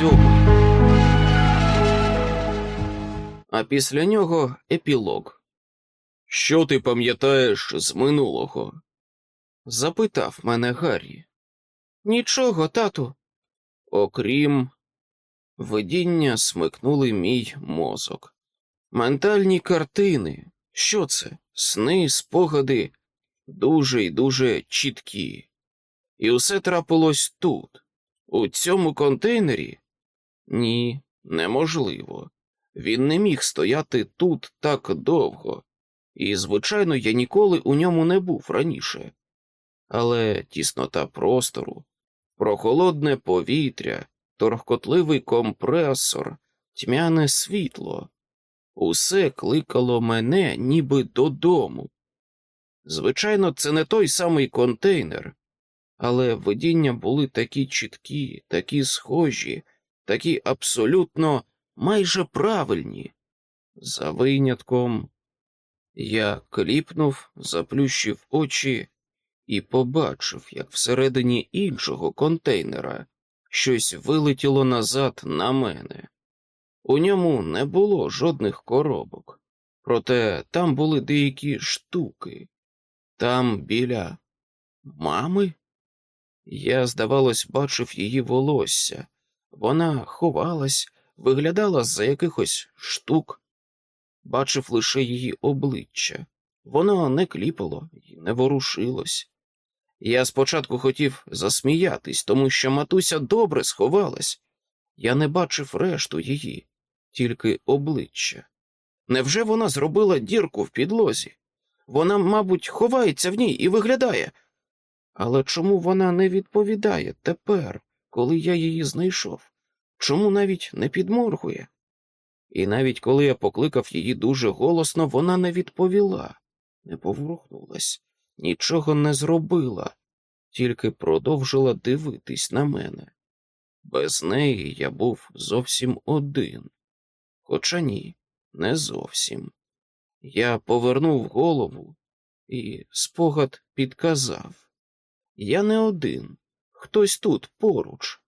сьомий. А після нього епілог. Що ти пам'ятаєш з минулого? запитав мене Гаррі. Нічого, тату. Окрім видіння смикнули мій мозок. Ментальні картини. Що це? Сни, спогади дуже й дуже чіткі. І усе трапилось тут, у цьому контейнері? Ні, неможливо. Він не міг стояти тут так довго, і, звичайно, я ніколи у ньому не був раніше. Але тіснота простору, прохолодне повітря, торгкотливий компресор, тьмяне світло усе кликало мене ніби додому. Звичайно, це не той самий контейнер, але видіння були такі чіткі, такі схожі, такі абсолютно майже правильні. За винятком я кліпнув, заплющив очі і побачив, як всередині іншого контейнера щось вилетіло назад на мене. У ньому не було жодних коробок, проте там були деякі штуки. Там біля мами. Я, здавалось, бачив її волосся. Вона ховалась, виглядала за якихось штук, бачив лише її обличчя. Воно не кліпало і не ворушилось. Я спочатку хотів засміятись, тому що матуся добре сховалась. Я не бачив решту її, тільки обличчя. Невже вона зробила дірку в підлозі? Вона, мабуть, ховається в ній і виглядає. Але чому вона не відповідає тепер, коли я її знайшов? Чому навіть не підморгує? І навіть коли я покликав її дуже голосно, вона не відповіла, не поворухнулась, нічого не зробила, тільки продовжила дивитись на мене. Без неї я був зовсім один. Хоча ні, не зовсім. Я повернув голову, і спогад підказав я не один, хтось тут поруч.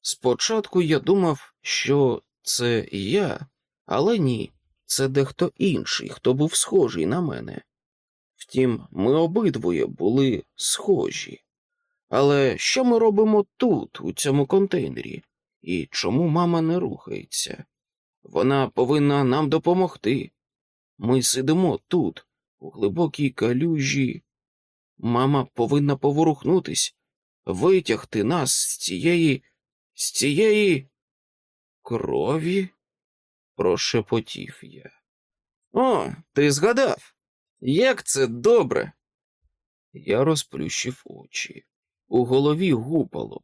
Спочатку я думав, що це я, але ні, це дехто інший, хто був схожий на мене. Втім, ми обидвоє були схожі. Але що ми робимо тут, у цьому контейнері, і чому мама не рухається? Вона повинна нам допомогти. Ми сидимо тут, у глибокій калюжі. Мама повинна поворухнутись, витягти нас з цієї, з цієї крові, прошепотів я. О, ти згадав? Як це добре. Я розплющив очі. У голові гупало.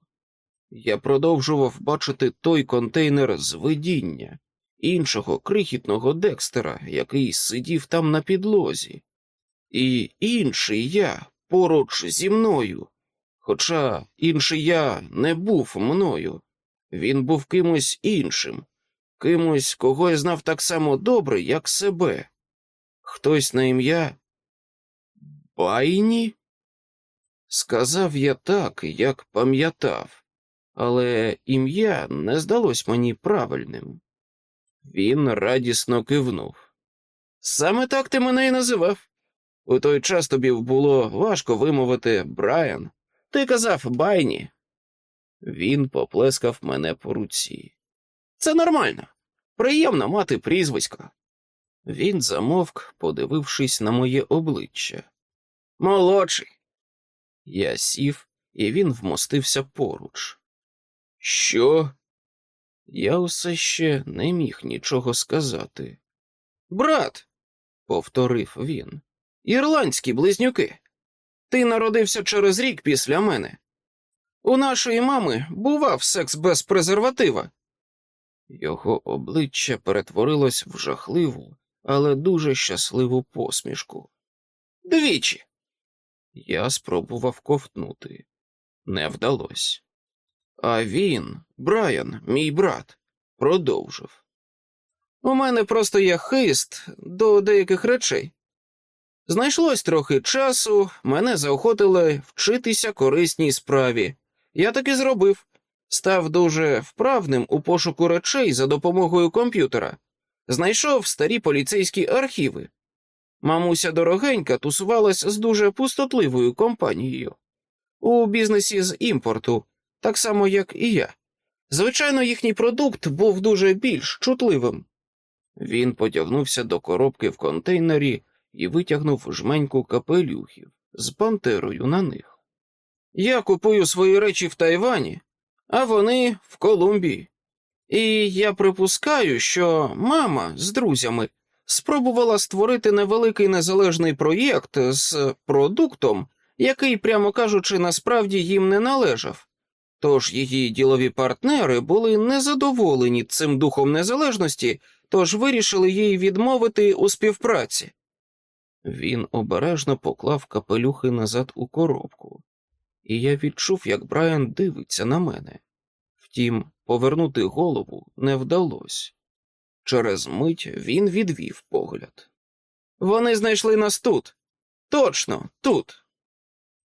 Я продовжував бачити той контейнер з видіння, іншого крихітного Декстера, який сидів там на підлозі, і інший я поруч зі мною. Хоча інший я не був мною, він був кимось іншим, кимось, кого я знав так само добре, як себе. Хтось на ім'я Байні? Сказав я так, як пам'ятав, але ім'я не здалось мені правильним. Він радісно кивнув. Саме так ти мене і називав. У той час тобі було важко вимовити Брайан. Ти казав Байні. Він поплескав мене по руці. Це нормально. Приємно мати прізвисько. Він замовк, подивившись на моє обличчя. Молодший. Я сів, і він вмостився поруч. Що? Я усе ще не міг нічого сказати. Брат, повторив він, ірландські близнюки. Ти народився через рік після мене. У нашої мами бував секс без презерватива. Його обличчя перетворилось в жахливу, але дуже щасливу посмішку. Двічі. Я спробував ковтнути. Не вдалося. А він, Брайан, мій брат, продовжив. У мене просто є хист до деяких речей. Знайшлось трохи часу, мене заохотили вчитися корисній справі. Я так і зробив. Став дуже вправним у пошуку речей за допомогою комп'ютера, знайшов старі поліцейські архіви. Мамуся дорогенька тусувалась з дуже пустотливою компанією у бізнесі з імпорту, так само, як і я. Звичайно, їхній продукт був дуже більш чутливим. Він потягнувся до коробки в контейнері і витягнув жменьку капелюхів з пантерою на них. Я купую свої речі в Тайвані, а вони в Колумбії. І я припускаю, що мама з друзями спробувала створити невеликий незалежний проєкт з продуктом, який, прямо кажучи, насправді їм не належав. Тож її ділові партнери були незадоволені цим духом незалежності, тож вирішили їй відмовити у співпраці. Він обережно поклав капелюхи назад у коробку, і я відчув, як Брайан дивиться на мене. Втім, повернути голову не вдалося. Через мить він відвів погляд. Вони знайшли нас тут. Точно, тут.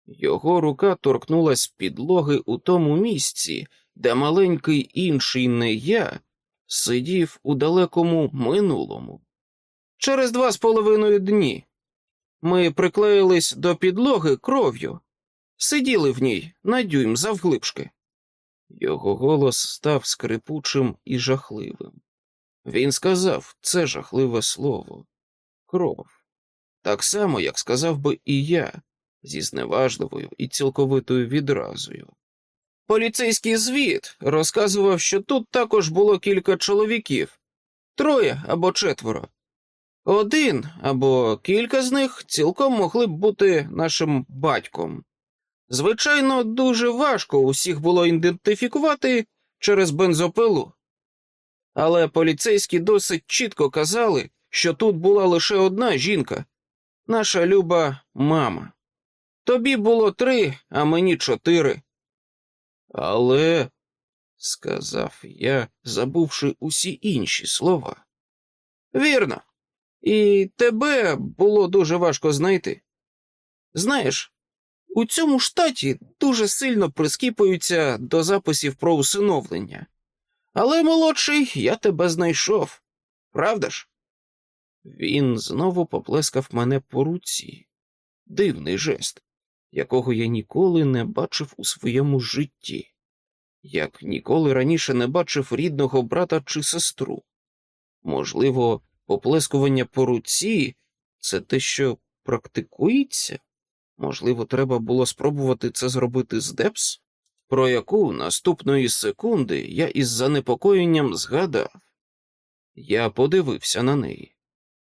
Його рука торкнулась підлоги у тому місці, де маленький інший не я сидів у далекому минулому. Через два з половиною дні ми приклеїлись до підлоги кров'ю, сиділи в ній на дюйм завглибшки. Його голос став скрипучим і жахливим. Він сказав це жахливе слово кров, так само, як сказав би і я, зі зневажливою і цілковитою відразою. Поліцейський звіт розказував, що тут також було кілька чоловіків троє або четверо. Один або кілька з них цілком могли б бути нашим батьком. Звичайно, дуже важко усіх було ідентифікувати через бензопилу. Але поліцейські досить чітко казали, що тут була лише одна жінка наша люба мама. Тобі було три, а мені чотири. Але, сказав я, забувши усі інші слова. Вірно, і тебе було дуже важко знайти. Знаєш, у цьому штаті дуже сильно прискіпуються до записів про усиновлення. Але, молодший, я тебе знайшов, правда ж? Він знову поплескав мене по руці. Дивний жест, якого я ніколи не бачив у своєму житті, як ніколи раніше не бачив рідного брата чи сестру. Можливо, поплескування по руці це те, що практикується? Можливо, треба було спробувати це зробити з Депс, про яку наступної секунди я із занепокоєнням згадав. Я подивився на неї.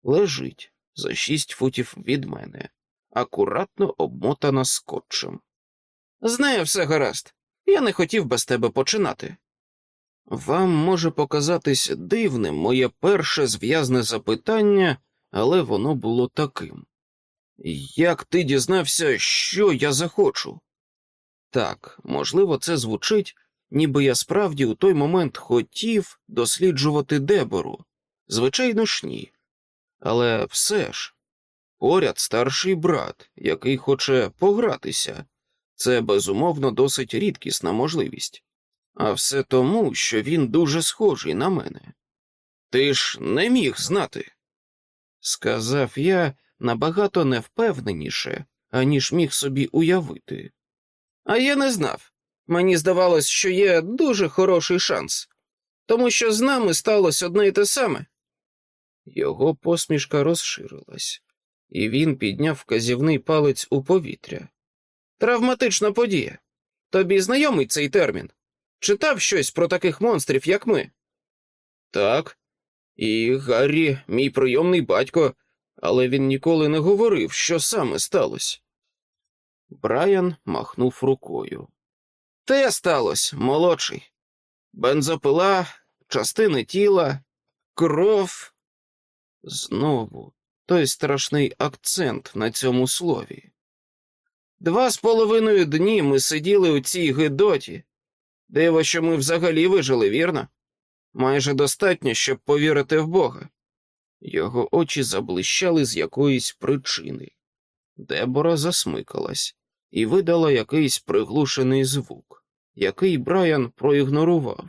Лежить за шість футів від мене, акуратно обмотана скотчем. З нею все гаразд, я не хотів без тебе починати. Вам може показатись дивним моє перше зв'язне запитання, але воно було таким. Як ти дізнався, що я захочу? Так, можливо, це звучить, ніби я справді у той момент хотів досліджувати дебору. Звичайно ж ні. Але все ж, поряд старший брат, який хоче погратися, це безумовно досить рідкісна можливість. А все тому, що він дуже схожий на мене. Ти ж не міг знати, сказав я набагато невпевненіше, аніж міг собі уявити. А я не знав. Мені здавалось, що є дуже хороший шанс, тому що з нами сталося одне й те саме. Його посмішка розширилась, і він підняв вказівний палець у повітря. Травматична подія. Тобі знайомий цей термін? Читав щось про таких монстрів, як ми? Так. І Гаррі, мій прийомний батько, але він ніколи не говорив, що саме сталося. Брайан махнув рукою. Те сталося, молодший. Бензопила, частини тіла, кров. Знову той страшний акцент на цьому слові. Два з половиною дні ми сиділи у цій гидоті. Диво, що ми взагалі вижили, вірно? Майже достатньо, щоб повірити в Бога. Його очі заблищали з якоїсь причини. Дебора засмикалась і видала якийсь приглушений звук, який Брайан проігнорував.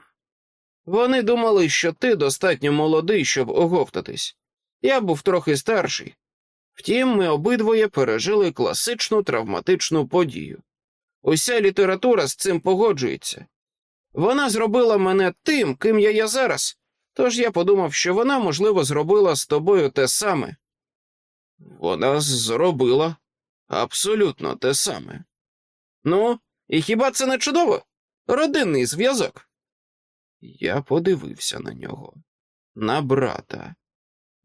Вони думали, що ти достатньо молодий, щоб оговтатись. Я був трохи старший. Втім, ми обидвоє пережили класичну травматичну подію. Уся література з цим погоджується. Вона зробила мене тим, ким я є зараз, тож я подумав, що вона, можливо, зробила з тобою те саме. Вона зробила абсолютно те саме. Ну, і хіба це не чудово? Родинний зв'язок. Я подивився на нього, на брата.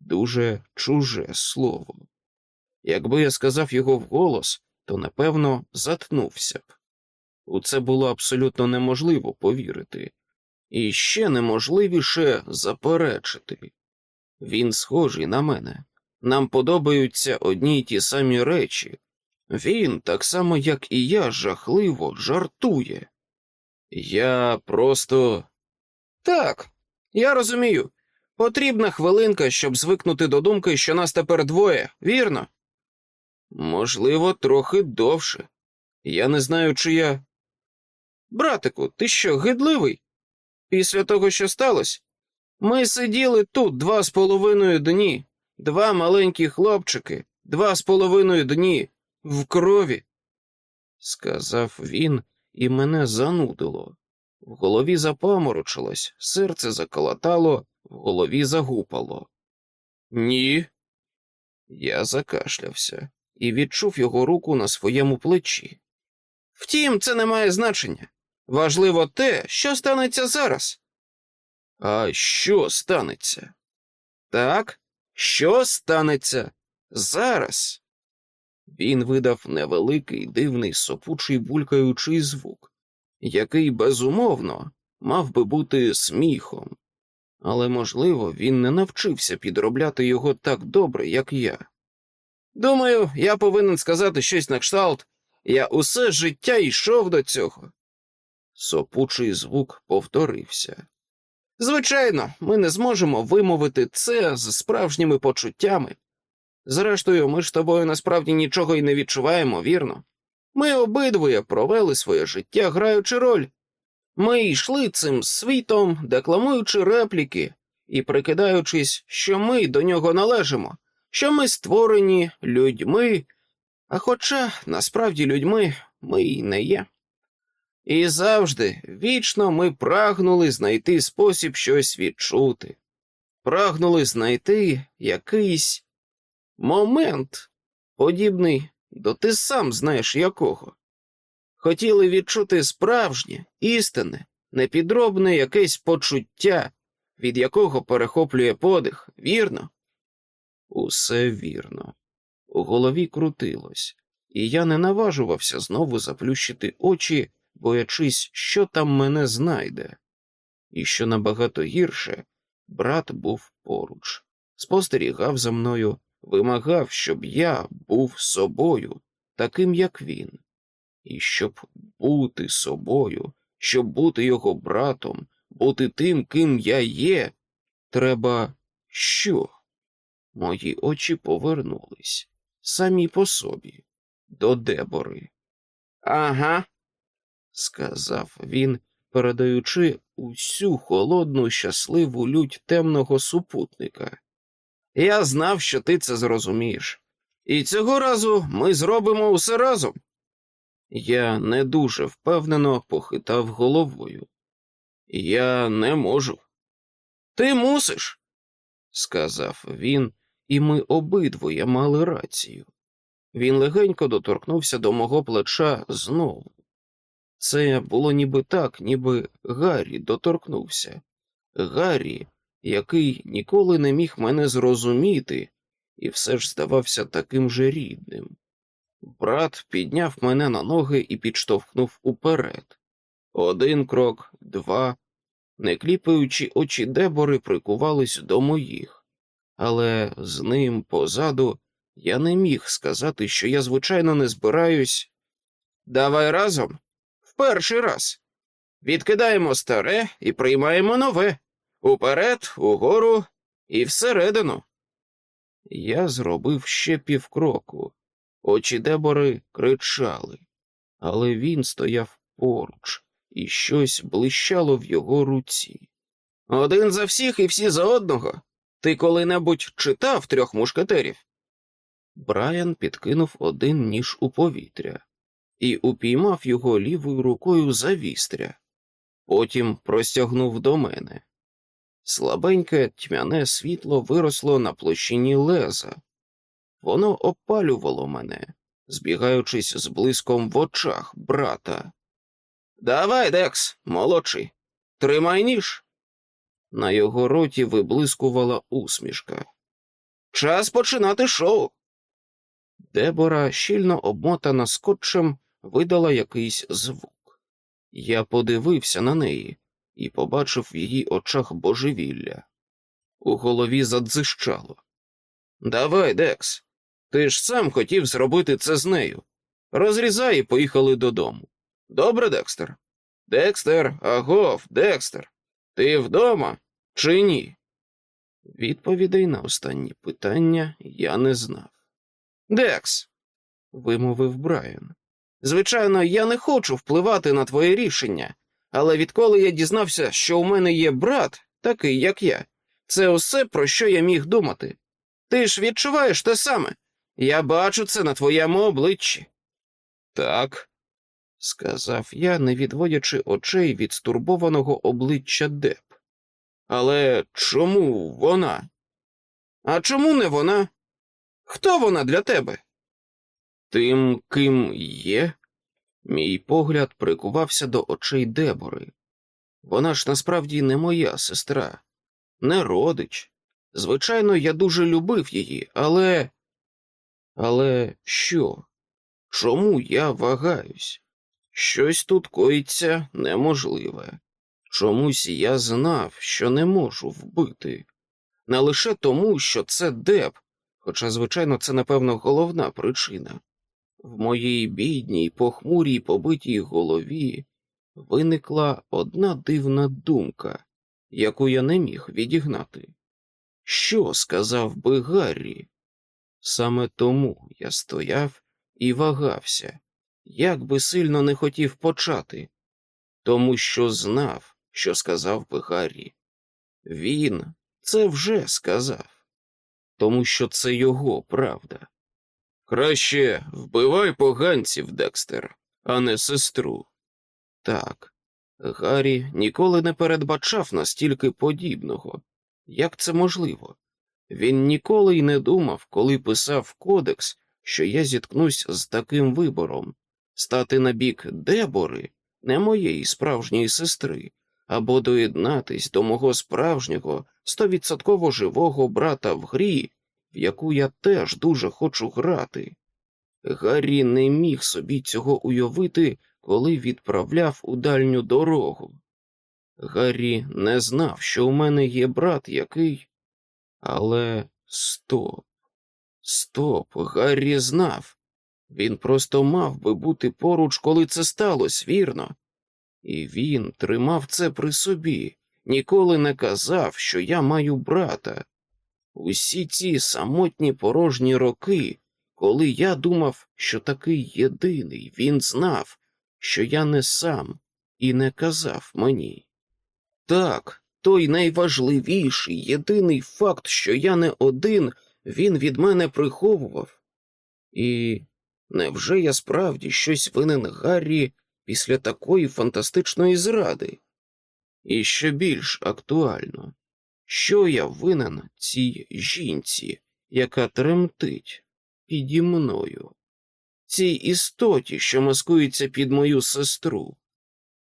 Дуже чуже слово. Якби я сказав його вголос, то напевно затнувся б. У це було абсолютно неможливо повірити, і ще неможливіше заперечити. Він схожий на мене. Нам подобаються одні й ті самі речі. Він, так само, як і я, жахливо жартує. Я просто. Так, я розумію. Потрібна хвилинка, щоб звикнути до думки, що нас тепер двоє, вірно? Можливо, трохи довше. Я не знаю, чи я. Братику, ти що, гидливий? Після того, що сталося? Ми сиділи тут два з половиною дні, два маленькі хлопчики, два з половиною дні в крові, сказав він, і мене занудило. В голові запаморочилось, серце заколотало, в голові загупало. Ні. Я закашлявся і відчув його руку на своєму плечі. Втім, це не має значення. Важливо те, що станеться зараз. А що станеться? Так, що станеться зараз? Він видав невеликий дивний сопучий булькаючий звук, який безумовно мав би бути сміхом, але, можливо, він не навчився підробляти його так добре, як я. Думаю, я повинен сказати щось на кшталт. Я усе життя йшов до цього. Сопучий звук повторився. Звичайно, ми не зможемо вимовити це з справжніми почуттями. Зрештою, ми ж тобою насправді нічого й не відчуваємо, вірно? Ми обидвоє провели своє життя, граючи роль. Ми йшли цим світом, декламуючи репліки і прикидаючись, що ми до нього належимо, що ми створені людьми, а хоча насправді людьми ми й не є. І завжди вічно ми прагнули знайти спосіб щось відчути, прагнули знайти якийсь момент, подібний до ти сам знаєш якого. Хотіли відчути справжнє, істинне, непідробне якесь почуття, від якого перехоплює подих, вірно? Усе вірно. У голові крутилось, і я не наважувався знову заплющити очі боячись, що там мене знайде. І що набагато гірше, брат був поруч, спостерігав за мною, вимагав, щоб я був собою, таким, як він, і щоб бути собою, щоб бути його братом, бути тим, ким я є, треба що? Мої очі повернулись самі по собі, до дебори. Ага, сказав він, передаючи усю холодну, щасливу лють темного супутника. Я знав, що ти це зрозумієш, і цього разу ми зробимо усе разом. Я не дуже впевнено похитав головою. Я не можу. Ти мусиш, сказав він, і ми обидвоє мали рацію. Він легенько доторкнувся до мого плеча знову. Це було ніби так, ніби Гаррі доторкнувся. Гаррі, який ніколи не міг мене зрозуміти, і все ж здавався таким же рідним. Брат підняв мене на ноги і підштовхнув уперед. Один крок, два. Не кліпаючи очі дебори, прикувались до моїх, але з ним позаду я не міг сказати, що я, звичайно, не збираюсь. Давай разом перший раз. Відкидаємо старе і приймаємо нове уперед, угору і всередину. Я зробив ще півкроку. Очі дебори кричали, але він стояв поруч, і щось блищало в його руці. Один за всіх і всі за одного. Ти коли-небудь читав трьох мушкетерів? Брайан підкинув один ніж у повітря і упіймав його лівою рукою за вістря, потім простягнув до мене. Слабеньке тьмяне світло виросло на площині леза, воно опалювало мене, збігаючись з блиском в очах брата. Давай, Декс, молодший, тримай ніж. На його роті виблискувала усмішка. Час починати шоу. Дебора, щільно обмотана скотчем, видала якийсь звук. Я подивився на неї і побачив в її очах божевілля. У голові задзижчало. Давай, Декс, ти ж сам хотів зробити це з нею. Розрізай і поїхали додому. Добре, Декстер? Декстер, агов, Декстер, ти вдома чи ні? Відповідей на останні питання я не знав. Декс, вимовив Брайан. Звичайно, я не хочу впливати на твоє рішення, але відколи я дізнався, що у мене є брат, такий, як я, це усе, про що я міг думати. Ти ж відчуваєш те саме. Я бачу це на твоєму обличчі. Так, сказав я, не відводячи очей від стурбованого обличчя Деп. Але чому вона? А чому не вона? Хто вона для тебе? Тим, ким є? Мій погляд прикувався до очей Дебори. Вона ж насправді не моя сестра, не родич. Звичайно, я дуже любив її, але. Але що? Чому я вагаюсь? Щось тут коїться неможливе. Чомусь я знав, що не можу вбити. Не лише тому, що це Деб, хоча, звичайно, це, напевно, головна причина. В моїй бідній, похмурій, побитій голові виникла одна дивна думка, яку я не міг відігнати. Що сказав би Гаррі? Саме тому я стояв і вагався, як би сильно не хотів почати, тому що знав, що сказав би Гаррі. Він це вже сказав, тому що це його правда. Краще вбивай поганців, Декстер, а не сестру. Так, Гаррі ніколи не передбачав настільки подібного. Як це можливо? Він ніколи й не думав, коли писав кодекс, що я зіткнусь з таким вибором стати на бік Дебори, не моєї справжньої сестри, або доєднатись до мого справжнього стовідсотково живого брата в грі, в яку я теж дуже хочу грати. Гаррі не міг собі цього уявити, коли відправляв у дальню дорогу. Гаррі не знав, що у мене є брат який. Але стоп, стоп, Гаррі знав. Він просто мав би бути поруч, коли це сталося, вірно. І він тримав це при собі, ніколи не казав, що я маю брата. Усі ці самотні порожні роки, коли я думав, що такий єдиний, він знав, що я не сам і не казав мені. Так, той найважливіший, єдиний факт, що я не один, він від мене приховував. І невже я справді щось винен Гаррі після такої фантастичної зради? І ще більш актуально, що я винен цій жінці, яка тремтить піді мною, цій істоті, що маскується під мою сестру?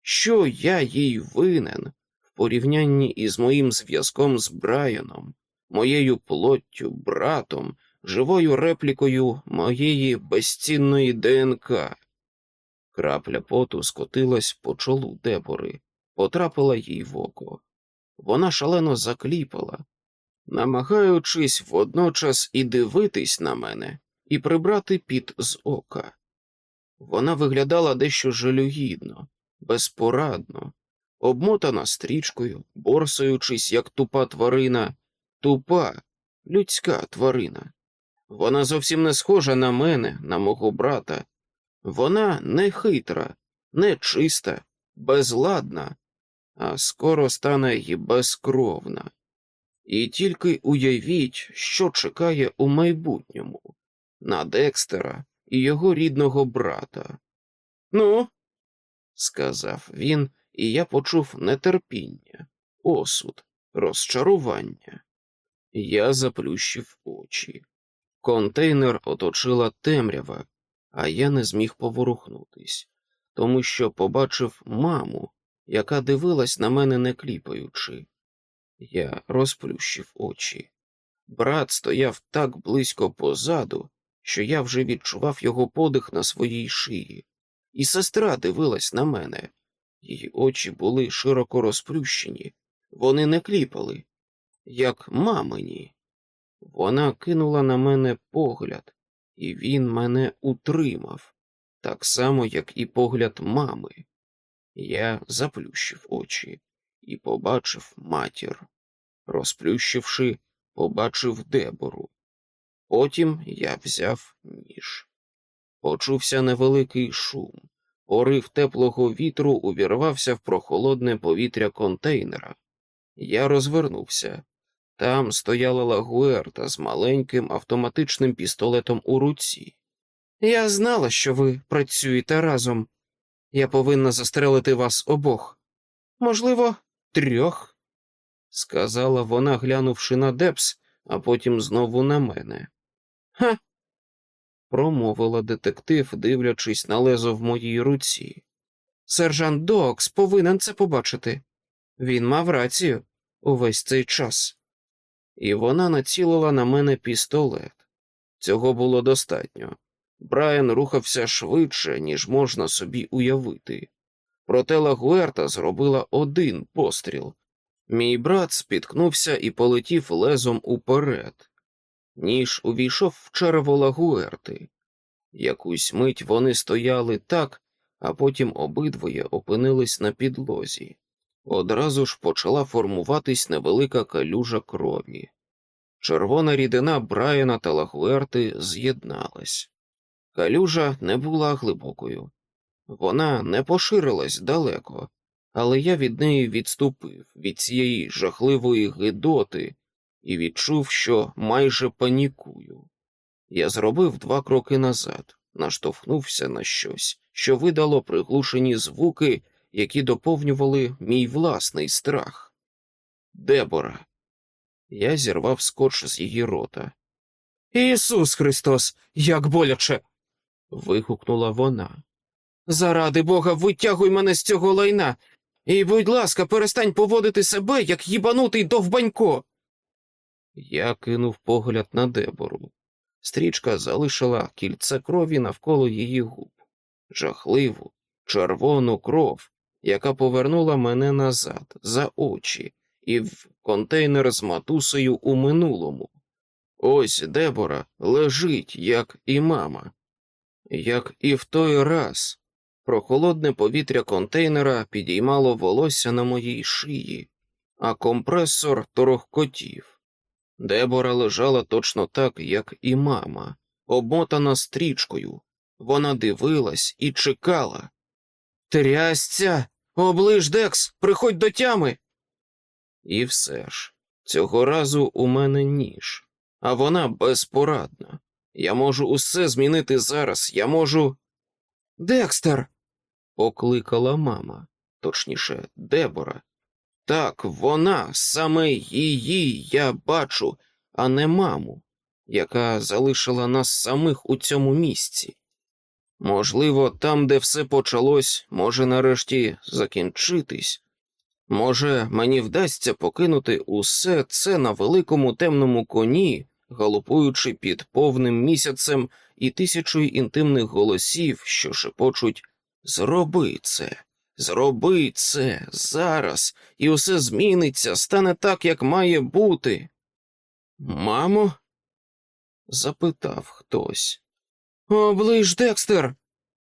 Що я їй винен в порівнянні із моїм зв'язком з Брайаном, моєю плоттю, братом, живою реплікою моєї безцінної ДНК? Крапля поту скотилась по чолу Дебори, потрапила їй в око. Вона шалено закліпала, намагаючись водночас і дивитись на мене, і прибрати піт з ока. Вона виглядала дещо жалюгідно, безпорадно, обмотана стрічкою, борсаючись, як тупа тварина, тупа, людська тварина. Вона зовсім не схожа на мене, на мого брата. Вона не хитра, не чиста, безладна, а скоро стане й безкровна. І тільки уявіть, що чекає у майбутньому на Декстера і його рідного брата. Ну, сказав він, і я почув нетерпіння, осуд, розчарування. Я заплющив очі. Контейнер оточила темрява, а я не зміг поворухнутись, тому що побачив маму, яка дивилась на мене не кліпаючи. Я розплющив очі. Брат стояв так близько позаду, що я вже відчував його подих на своїй шиї, і сестра дивилась на мене. Її очі були широко розплющені, вони не кліпали, як мамині. Вона кинула на мене погляд, і він мене утримав, так само, як і погляд мами. Я заплющив очі і побачив матір. Розплющивши, побачив дебору. Потім я взяв ніж. Почувся невеликий шум. Порив теплого вітру увірвався в прохолодне повітря контейнера. Я розвернувся. Там стояла лагуерта з маленьким автоматичним пістолетом у руці. Я знала, що ви працюєте разом. Я повинна застрелити вас обох. Можливо, трьох, сказала вона, глянувши на Депс, а потім знову на мене. Ха. промовила детектив, дивлячись на лезо в моїй руці. Сержант Докс повинен це побачити. Він мав рацію увесь цей час. І вона націлила на мене пістолет. Цього було достатньо. Брайан рухався швидше, ніж можна собі уявити. Проте Лагуерта зробила один постріл. Мій брат спіткнувся і полетів лезом уперед. Ніж увійшов в черево Лагуерти. Якусь мить вони стояли так, а потім обидвоє опинились на підлозі. Одразу ж почала формуватись невелика калюжа крові. Червона рідина Брайана та Лагуерти з'єдналась. Калюжа не була глибокою, вона не поширилась далеко, але я від неї відступив від цієї жахливої гидоти і відчув, що майже панікую. Я зробив два кроки назад, наштовхнувся на щось, що видало приглушені звуки, які доповнювали мій власний страх. Дебора. Я зірвав скотч з її рота. Ісус Христос, як боляче. Вигукнула вона. Заради бога, витягуй мене з цього лайна, і, будь ласка, перестань поводити себе, як їбанутий довбанько. Я кинув погляд на дебору. Стрічка залишила кільце крові навколо її губ, жахливу, червону кров, яка повернула мене назад, за очі, і в контейнер з матусею у минулому. Ось Дебора лежить, як і мама, як і в той раз. Прохолодне повітря контейнера підіймало волосся на моїй шиї, а компресор торохкотів. Дебора лежала точно так, як і мама, обмотана стрічкою. Вона дивилась і чекала. Трясця, оближ Декс, приходь до тями. І все ж, цього разу у мене ніж, а вона безпорадна. Я можу усе змінити зараз, я можу. Декстер. покликала мама, точніше, Дебора. Так, вона, саме її я бачу, а не маму, яка залишила нас самих у цьому місці. Можливо, там, де все почалось, може нарешті закінчитись. Може, мені вдасться покинути усе це на великому темному коні, галопуючи під повним місяцем і тисячою інтимних голосів, що шепочуть Зроби це, зроби це зараз, і усе зміниться, стане так, як має бути. Мамо? запитав хтось. Оближ Декстер,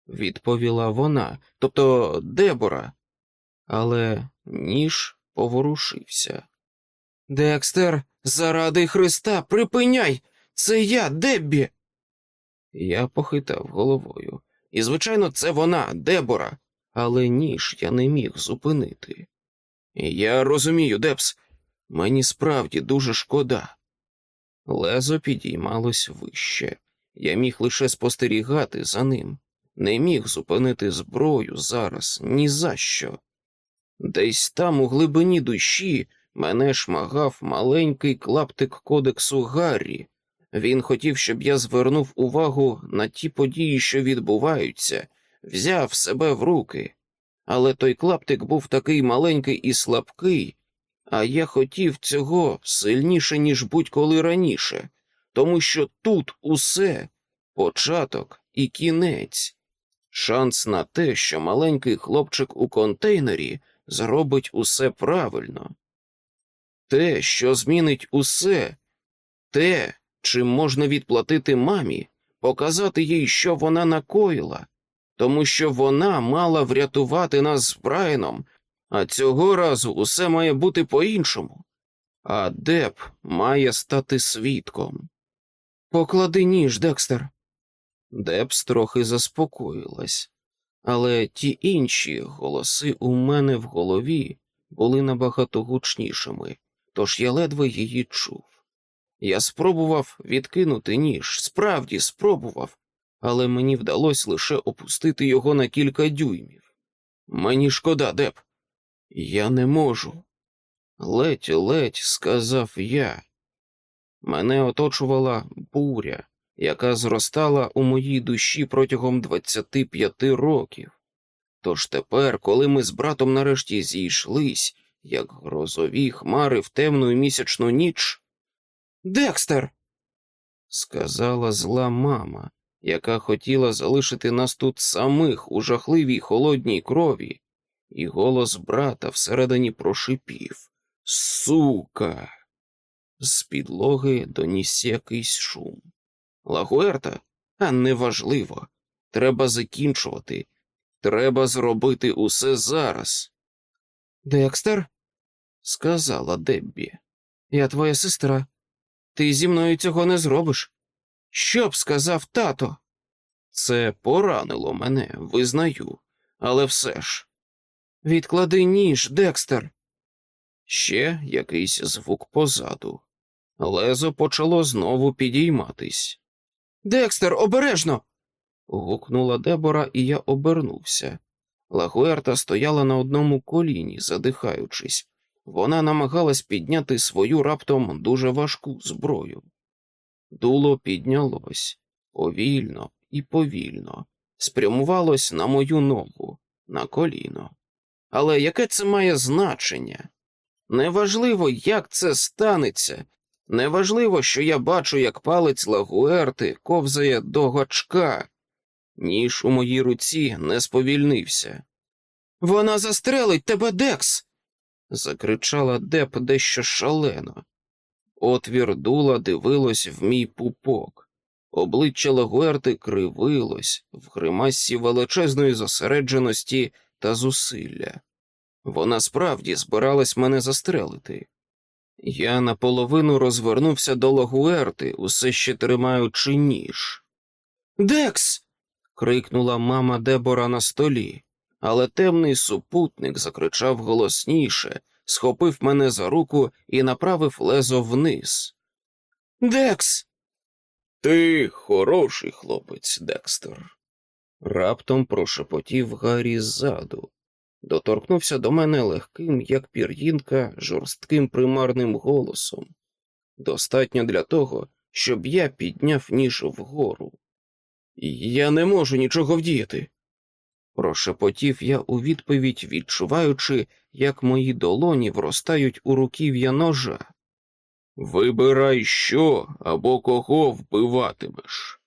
відповіла вона, тобто Дебора, але ніж поворушився. Декстер, заради Христа, припиняй! Це я, Деббі. Я похитав головою. І, звичайно, це вона, Дебора, але ніж я не міг зупинити. Я розумію, Депс, мені справді дуже шкода. Лезо підіймалось вище. Я міг лише спостерігати за ним, не міг зупинити зброю зараз ні за що. Десь там, у глибині душі, мене шмагав маленький клаптик кодексу Гаррі. Він хотів, щоб я звернув увагу на ті події, що відбуваються, взяв себе в руки. Але той клаптик був такий маленький і слабкий, а я хотів цього сильніше, ніж будь-коли раніше, тому що тут усе початок і кінець, шанс на те, що маленький хлопчик у контейнері зробить усе правильно. Те, що змінить усе, те, чим можна відплатити мамі, показати їй, що вона накоїла, тому що вона мала врятувати нас з Брайаном, а цього разу усе має бути по-іншому. А Деб має стати свідком. Поклади ніж, Декстер. Дебс трохи заспокоїлась, але ті інші голоси у мене в голові були набагато гучнішими, тож я ледве її чув. Я спробував відкинути ніж, справді спробував, але мені вдалося лише опустити його на кілька дюймів. Мені шкода, Деп. Я не можу. Ледь ледь сказав я. Мене оточувала буря, яка зростала у моїй душі протягом 25 років. Тож тепер, коли ми з братом нарешті зійшлись, як грозові хмари в темну місячну ніч. Декстер. сказала зла мама, яка хотіла залишити нас тут самих у жахливій холодній крові, і голос брата всередині прошипів Сука. З підлоги доніс якийсь шум. Лагуерта? А неважливо. Треба закінчувати. Треба зробити усе зараз. Декстер, сказала Деббі, я твоя сестра. Ти зі мною цього не зробиш. Що б сказав тато? Це поранило мене, визнаю, але все ж. Відклади ніж, Декстер. Ще якийсь звук позаду. Лезо почало знову підійматись. Декстер, обережно. гукнула Дебора, і я обернувся. Лагуерта стояла на одному коліні, задихаючись. Вона намагалась підняти свою раптом дуже важку зброю. Дуло піднялось повільно і повільно, спрямувалось на мою ногу, на коліно. Але яке це має значення? Неважливо, як це станеться, неважливо, що я бачу, як палець лагуерти ковзає до гачка, ніж у моїй руці не сповільнився. Вона застрелить тебе, Декс. Закричала Деп дещо шалено. Отвір дула дивилось в мій пупок. Обличчя Лагуерти кривилось в гримасі величезної зосередженості та зусилля. Вона справді збиралась мене застрелити. Я наполовину розвернувся до Лагуерти, усе ще тримаючи ніж. Декс. крикнула мама Дебора на столі, але темний супутник закричав голосніше, схопив мене за руку і направив лезо вниз. Декс. Ти хороший хлопець, Декстер. Раптом прошепотів Гаррі ззаду, доторкнувся до мене легким, як пір'їнка, жорстким примарним голосом. Достатньо для того, щоб я підняв ніж вгору. Я не можу нічого вдіяти. Прошепотів я у відповідь, відчуваючи, як мої долоні вростають у руків'я ножа. Вибирай, що або кого вбиватимеш,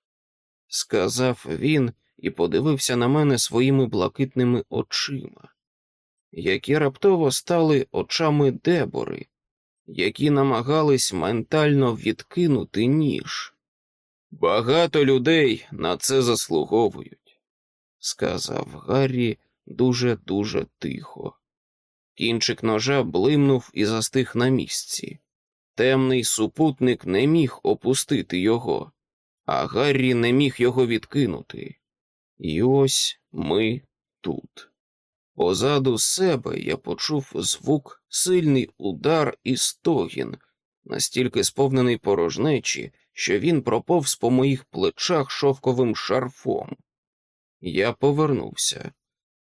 сказав він і подивився на мене своїми блакитними очима, які раптово стали очами дебори, які намагались ментально відкинути ніж. Багато людей на це заслуговують, сказав Гаррі дуже дуже тихо. Кінчик ножа блимнув і застиг на місці. Темний супутник не міг опустити його, а Гаррі не міг його відкинути. І ось ми тут. Позаду себе я почув звук, сильний удар і стогін, настільки сповнений порожнечі, що він проповз по моїх плечах шовковим шарфом. Я повернувся.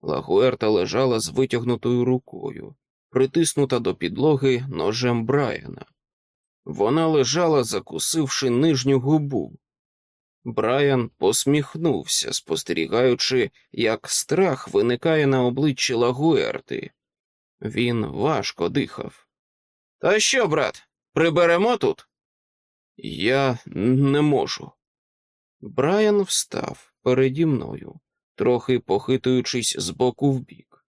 Лагуерта лежала з витягнутою рукою, притиснута до підлоги ножем Брайана. Вона лежала, закусивши нижню губу. Брайан посміхнувся, спостерігаючи, як страх виникає на обличчі Лагуерти. Він важко дихав. Та що, брат, приберемо тут? Я не можу. Брайан встав переді мною, трохи похитуючись з боку в бік.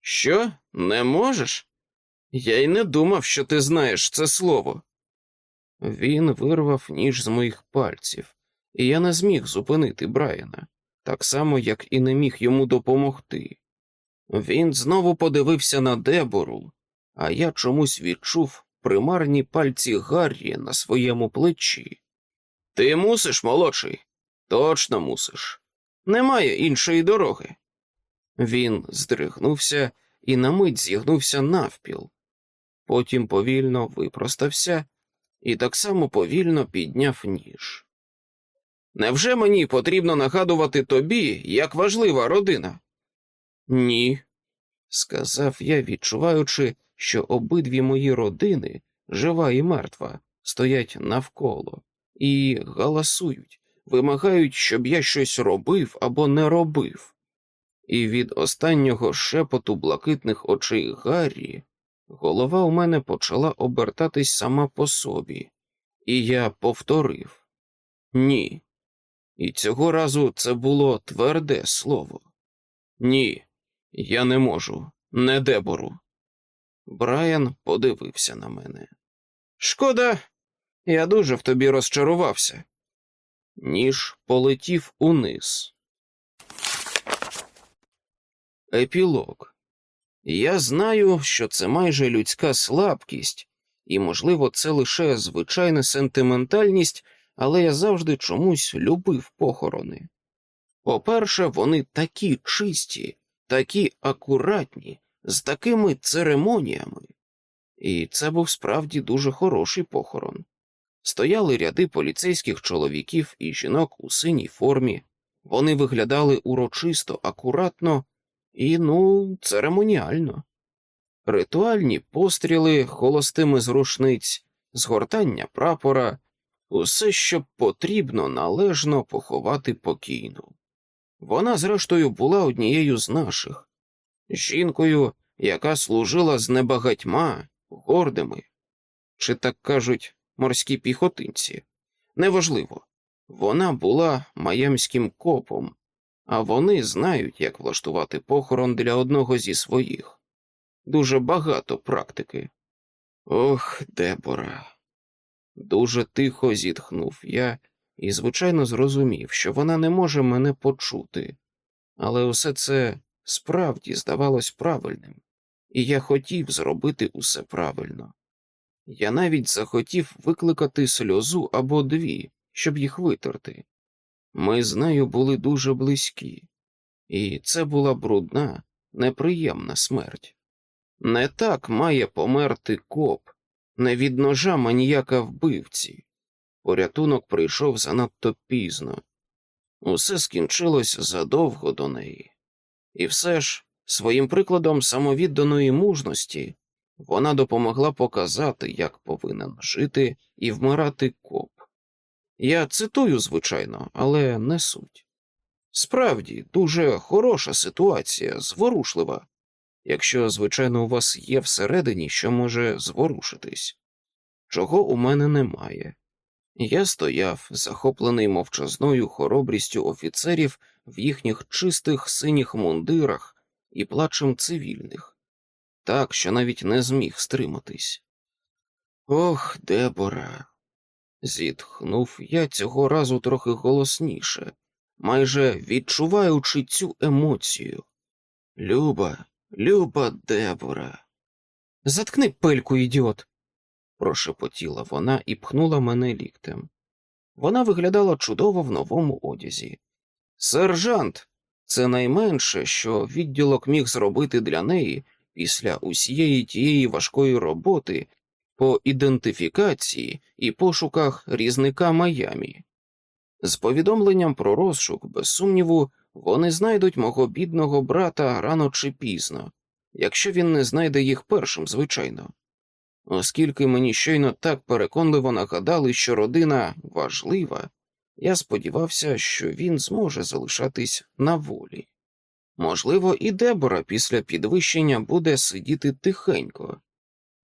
Що, не можеш? Я й не думав, що ти знаєш це слово. Він вирвав ніж з моїх пальців, і я не зміг зупинити Брайана, так само, як і не міг йому допомогти. Він знову подивився на дебору, а я чомусь відчув примарні пальці Гаррі на своєму плечі. Ти мусиш, молодший? Точно мусиш. Немає іншої дороги. Він здригнувся і на мить зігнувся навпіл, потім повільно випростався і так само повільно підняв ніж. Невже мені потрібно нагадувати тобі, як важлива родина? Ні, сказав я, відчуваючи, що обидві мої родини, жива і мертва, стоять навколо і галасують, вимагають, щоб я щось робив або не робив. І від останнього шепоту блакитних очей Гаррі голова у мене почала обертатись сама по собі, і я повторив ні. І цього разу це було тверде слово. Ні, я не можу, не дебору. Брайан подивився на мене. Шкода, я дуже в тобі розчарувався. Ніж полетів униз. Епілог. Я знаю, що це майже людська слабкість, і, можливо, це лише звичайна сентиментальність, але я завжди чомусь любив похорони. По-перше, вони такі чисті, такі акуратні, з такими церемоніями. І це був справді дуже хороший похорон. Стояли ряди поліцейських чоловіків і жінок у синій формі, вони виглядали урочисто, акуратно і, ну, церемоніально. Ритуальні постріли холостими з рушниць, згортання прапора, усе, що потрібно належно поховати покійну. Вона, зрештою, була однією з наших жінкою, яка служила з небагатьма, гордими, чи так кажуть, морські піхотинці. Неважливо, вона була маємським копом, а вони знають, як влаштувати похорон для одного зі своїх. Дуже багато практики. Ох, Дебора. Дуже тихо зітхнув я і, звичайно, зрозумів, що вона не може мене почути, але усе це справді здавалось правильним, і я хотів зробити усе правильно. Я навіть захотів викликати сльозу або дві, щоб їх витерти. Ми з нею були дуже близькі, і це була брудна, неприємна смерть. Не так має померти коп, не від ножа маніяка вбивці. Порятунок прийшов занадто пізно. Усе скінчилось задовго до неї. І все ж, своїм прикладом самовідданої мужності, вона допомогла показати, як повинен жити і вмирати коп. Я цитую, звичайно, але не суть. Справді, дуже хороша ситуація, зворушлива, якщо, звичайно, у вас є всередині, що може зворушитись, чого у мене немає. Я стояв, захоплений мовчазною хоробрістю офіцерів в їхніх чистих синіх мундирах і плачем цивільних, так що навіть не зміг стриматись. Ох, Дебора. Зітхнув я цього разу трохи голосніше, майже відчуваючи цю емоцію. Люба, люба Дебора. Заткни пельку, ідіот, прошепотіла вона і пхнула мене ліктем. Вона виглядала чудово в новому одязі. Сержант, Це найменше, що відділок міг зробити для неї після усієї тієї важкої роботи по ідентифікації і пошуках різника Майамі. З повідомленням про розшук, без сумніву, вони знайдуть мого бідного брата рано чи пізно, якщо він не знайде їх першим, звичайно. Оскільки мені щойно так переконливо нагадали, що родина важлива, я сподівався, що він зможе залишатись на волі. Можливо, і Дебора після підвищення буде сидіти тихенько.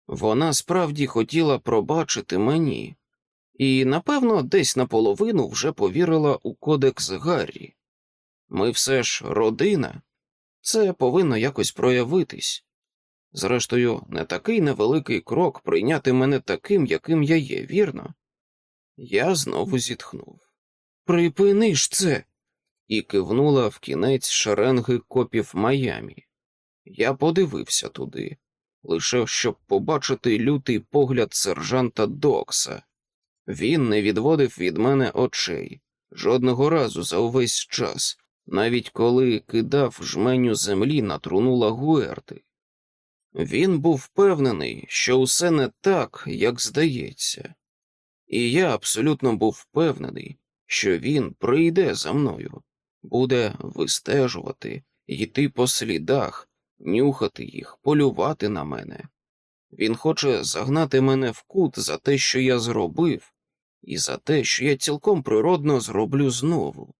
Вона справді хотіла пробачити мені, і, напевно, десь наполовину вже повірила у кодекс Гаррі. Ми все ж родина, це повинно якось проявитись. Зрештою, не такий невеликий крок прийняти мене таким, яким я є, вірно? Я знову зітхнув. Припини ж це. І кивнула в кінець шеренги копів Майамі. Я подивився туди, лише щоб побачити лютий погляд сержанта Докса. Він не відводив від мене очей жодного разу за увесь час, навіть коли кидав жменю землі на труну лагуерти. Він був впевнений, що усе не так, як здається, і я абсолютно був впевнений, що він прийде за мною, буде вистежувати, йти по слідах, нюхати їх, полювати на мене. Він хоче загнати мене в кут за те, що я зробив, і за те, що я цілком природно зроблю знову.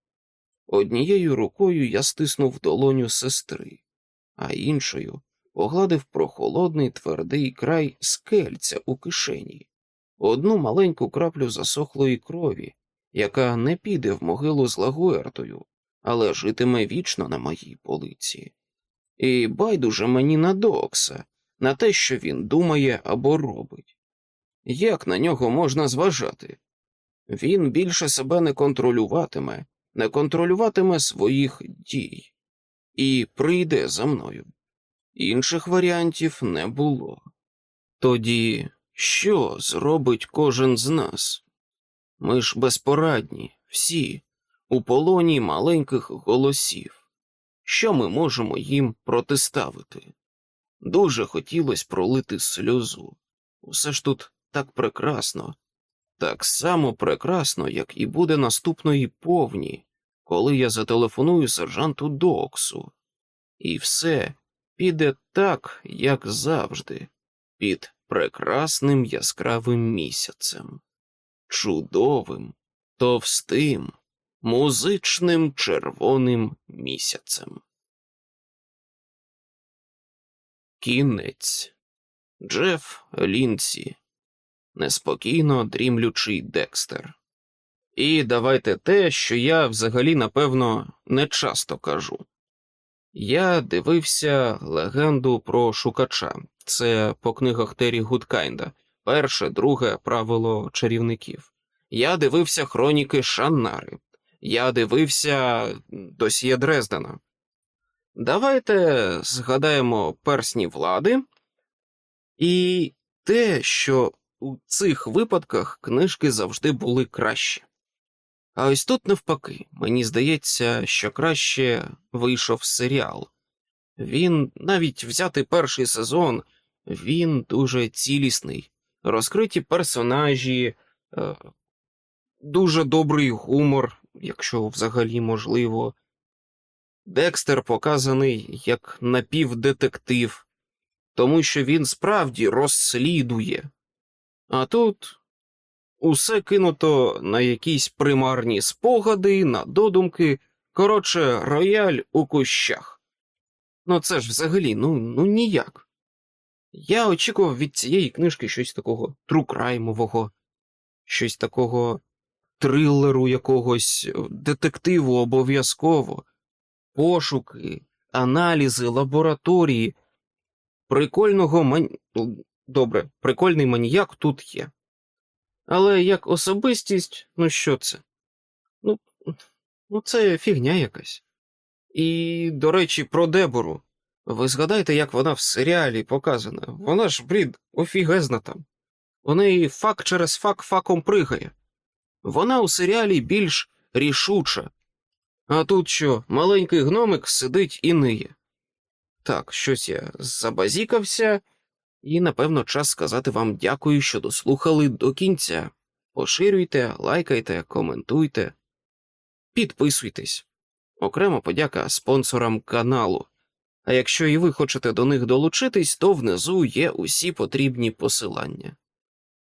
Однією рукою я стиснув долоню сестри, а іншою погладив прохолодний твердий край скельця у кишені, одну маленьку краплю засохлої крові, яка не піде в могилу з лагуертою, але житиме вічно на моїй полиці. І байдуже мені на Докса, на те, що він думає або робить. Як на нього можна зважати? Він більше себе не контролюватиме, не контролюватиме своїх дій і прийде за мною. Інших варіантів не було. Тоді що зробить кожен з нас? Ми ж безпорадні, всі, у полоні маленьких голосів. Що ми можемо їм протиставити? Дуже хотілося пролити сльозу. Усе ж тут так прекрасно, так само прекрасно, як і буде наступної повні, коли я зателефоную сержанту Доксу. І все піде так, як завжди, під прекрасним яскравим місяцем, чудовим, товстим, музичним червоним місяцем. Кінець Джеф Лінсі, неспокійно дрімлючий Декстер. І давайте те, що я взагалі, напевно, не часто кажу. Я дивився легенду про шукача. Це по книгах Террі Гудкайнда, перше, друге правило чарівників. Я дивився хроніки Шаннари. Я дивився досьє Дрездена. Давайте згадаємо персні влади і те, що у цих випадках книжки завжди були кращі. А ось тут, навпаки, мені здається, що краще вийшов серіал. Він, навіть взяти перший сезон, він дуже цілісний, розкриті персонажі, е, дуже добрий гумор, якщо взагалі можливо. Декстер показаний як напівдетектив, тому що він справді розслідує. А тут усе кинуто на якісь примарні спогади, на додумки, коротше, рояль у кущах. Ну це ж взагалі ну, ну ніяк. Я очікував від цієї книжки щось такого трукраймового, щось такого трилеру якогось, детективу обов'язково, пошуки, аналізи, лабораторії. Прикольного ман... Добре, прикольний маніяк тут є. Але як особистість, ну що це? Ну, ну це фігня якась. І, до речі, про Дебору. Ви згадайте, як вона в серіалі показана. Вона ж, блін, офігезна там. У неї фак через фак факом пригає. Вона у серіалі більш рішуча. А тут що, маленький гномик сидить і ниє. Так, щось я забазікався, і, напевно, час сказати вам дякую, що дослухали до кінця. Поширюйте, лайкайте, коментуйте, підписуйтесь. Окремо подяка спонсорам каналу. А якщо і ви хочете до них долучитись, то внизу є усі потрібні посилання.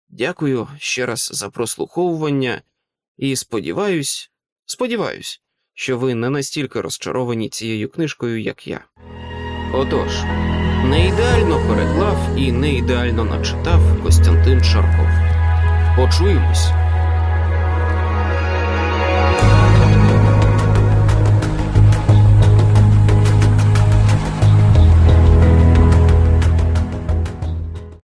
Дякую ще раз за прослуховування і сподіваюсь, сподіваюсь, що ви не настільки розчаровані цією книжкою, як я. Отож, не ідеально переклав і не ідеально начитав Костянтин Шарков. Почуємось.